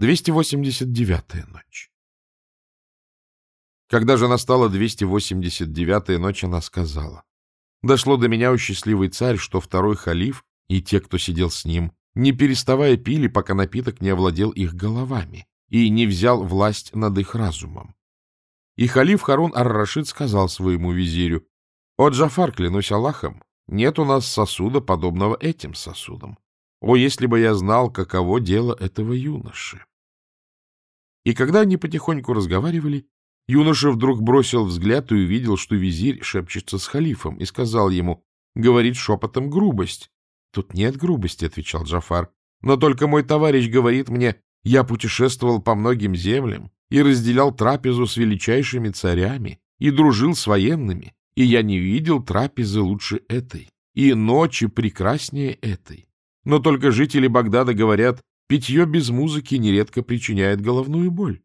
289-я ночь. Когда же настала 289-я ночь, она сказала, «Дошло до меня, о счастливый царь, что второй халиф и те, кто сидел с ним, не переставая пили, пока напиток не овладел их головами и не взял власть над их разумом. И халиф Харун ар-Рашид сказал своему визирю, «О, Джафар, клянусь Аллахом, нет у нас сосуда, подобного этим сосудам. О, если бы я знал, каково дело этого юноши!» И когда они потихоньку разговаривали, юноша вдруг бросил взгляд и увидел, что визирь шепчется с халифом, и сказал ему, говорит шепотом грубость. — Тут нет грубости, — отвечал Джафар, — но только мой товарищ говорит мне, я путешествовал по многим землям и разделял трапезу с величайшими царями и дружил с военными, и я не видел трапезы лучше этой, и ночи прекраснее этой. Но только жители Багдада говорят, Питье без музыки нередко причиняет головную боль.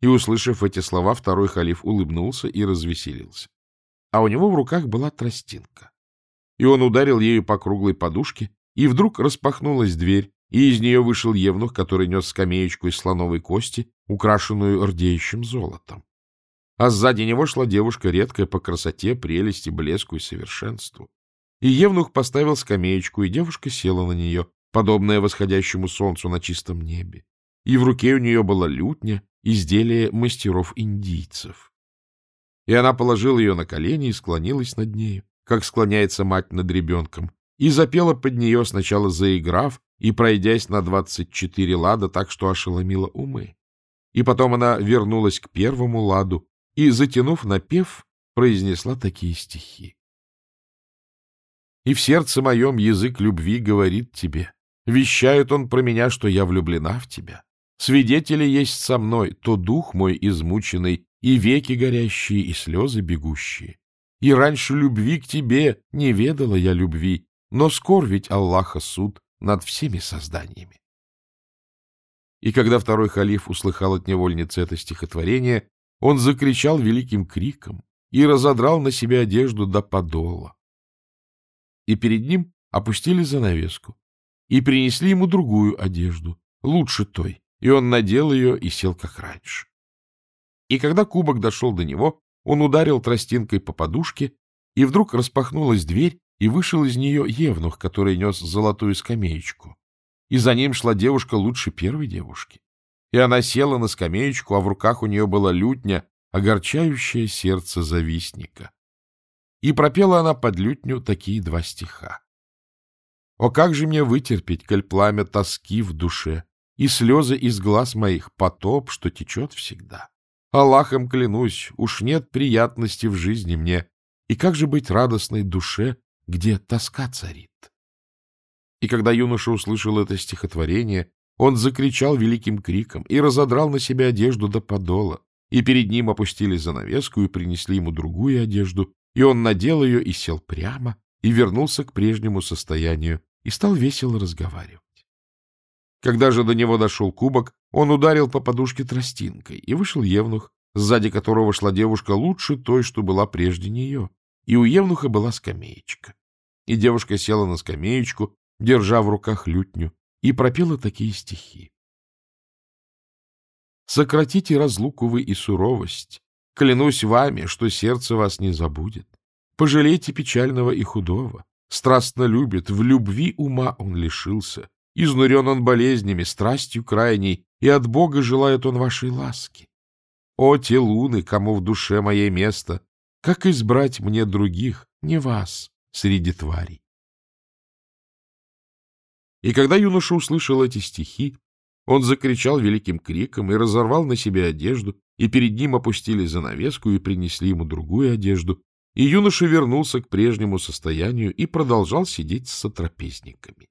И, услышав эти слова, второй халиф улыбнулся и развеселился. А у него в руках была тростинка. И он ударил ею по круглой подушке, и вдруг распахнулась дверь, и из нее вышел евнух, который нес скамеечку из слоновой кости, украшенную рдеющим золотом. А сзади него шла девушка, редкая по красоте, прелести, блеску и совершенству. И евнух поставил скамеечку, и девушка села на нее, подобное восходящему солнцу на чистом небе, и в руке у нее была лютня, изделие мастеров-индийцев. И она положила ее на колени и склонилась над нею, как склоняется мать над ребенком, и запела под нее, сначала заиграв и пройдясь на двадцать четыре лада так, что ошеломила умы. И потом она вернулась к первому ладу и, затянув напев, произнесла такие стихи. «И в сердце моем язык любви говорит тебе, Вещает он про меня, что я влюблена в тебя. Свидетели есть со мной, то дух мой измученный, и веки горящие, и слезы бегущие. И раньше любви к тебе не ведала я любви, но скор ведь Аллаха суд над всеми созданиями. И когда второй халиф услыхал от невольницы это стихотворение, он закричал великим криком и разодрал на себе одежду до подола. И перед ним опустили занавеску, и принесли ему другую одежду, лучше той, и он надел ее и сел как раньше. И когда кубок дошел до него, он ударил тростинкой по подушке, и вдруг распахнулась дверь, и вышел из нее евнух, который нес золотую скамеечку. И за ним шла девушка лучше первой девушки. И она села на скамеечку, а в руках у нее была лютня, огорчающее сердце завистника. И пропела она под лютню такие два стиха. О, как же мне вытерпеть, коль пламя тоски в душе, и слезы из глаз моих потоп, что течет всегда? Аллахом клянусь, уж нет приятности в жизни мне, и как же быть радостной душе, где тоска царит? И когда юноша услышал это стихотворение, он закричал великим криком и разодрал на себя одежду до подола, и перед ним опустили занавеску и принесли ему другую одежду, и он надел ее и сел прямо, и вернулся к прежнему состоянию, и стал весело разговаривать. Когда же до него дошел кубок, он ударил по подушке тростинкой, и вышел евнух, сзади которого шла девушка лучше той, что была прежде нее, и у евнуха была скамеечка. И девушка села на скамеечку, держа в руках лютню, и пропела такие стихи. «Сократите разлуку вы и суровость, клянусь вами, что сердце вас не забудет. Пожалейте печального и худого, страстно любит, в любви ума он лишился. Изнурен он болезнями, страстью крайней, и от Бога желает он вашей ласки. О, те луны, кому в душе моей место, как избрать мне других, не вас, среди тварей? И когда юноша услышал эти стихи, он закричал великим криком и разорвал на себе одежду, и перед ним опустили занавеску и принесли ему другую одежду, и юноша вернулся к прежнему состоянию и продолжал сидеть с сотрапезниками.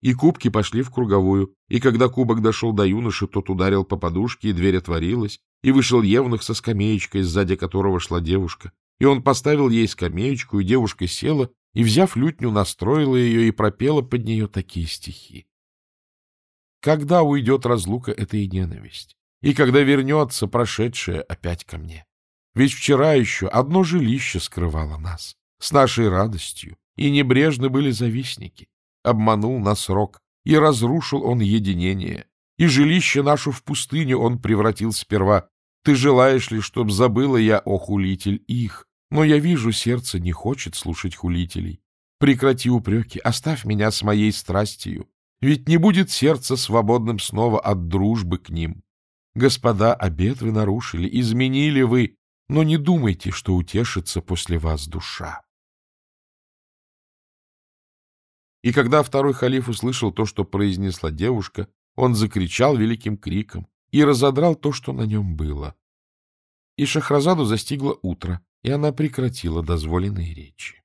И кубки пошли в круговую, и когда кубок дошел до юноши, тот ударил по подушке, и дверь отворилась, и вышел евнух со скамеечкой, сзади которого шла девушка. И он поставил ей скамеечку, и девушка села, и, взяв лютню, настроила ее и пропела под нее такие стихи. Когда уйдет разлука эта ненависть? И когда вернется прошедшая опять ко мне? Ведь вчера еще одно жилище скрывало нас, с нашей радостью, и небрежны были завистники. Обманул нас рок, и разрушил он единение. и жилище наше в пустыню он превратил сперва. Ты желаешь ли, чтоб забыла я, о хулитель, их? Но я вижу, сердце не хочет слушать хулителей. Прекрати упреки, оставь меня с моей страстью, ведь не будет сердце свободным снова от дружбы к ним. Господа, обет вы нарушили, изменили вы, но не думайте, что утешится после вас душа. И когда второй халиф услышал то, что произнесла девушка, он закричал великим криком и разодрал то, что на нем было. И Шахразаду застигло утро, и она прекратила дозволенные речи.